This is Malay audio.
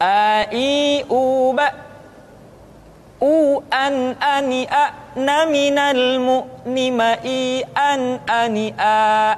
ai u ba u an ani a na minal mu ni ma i an ani a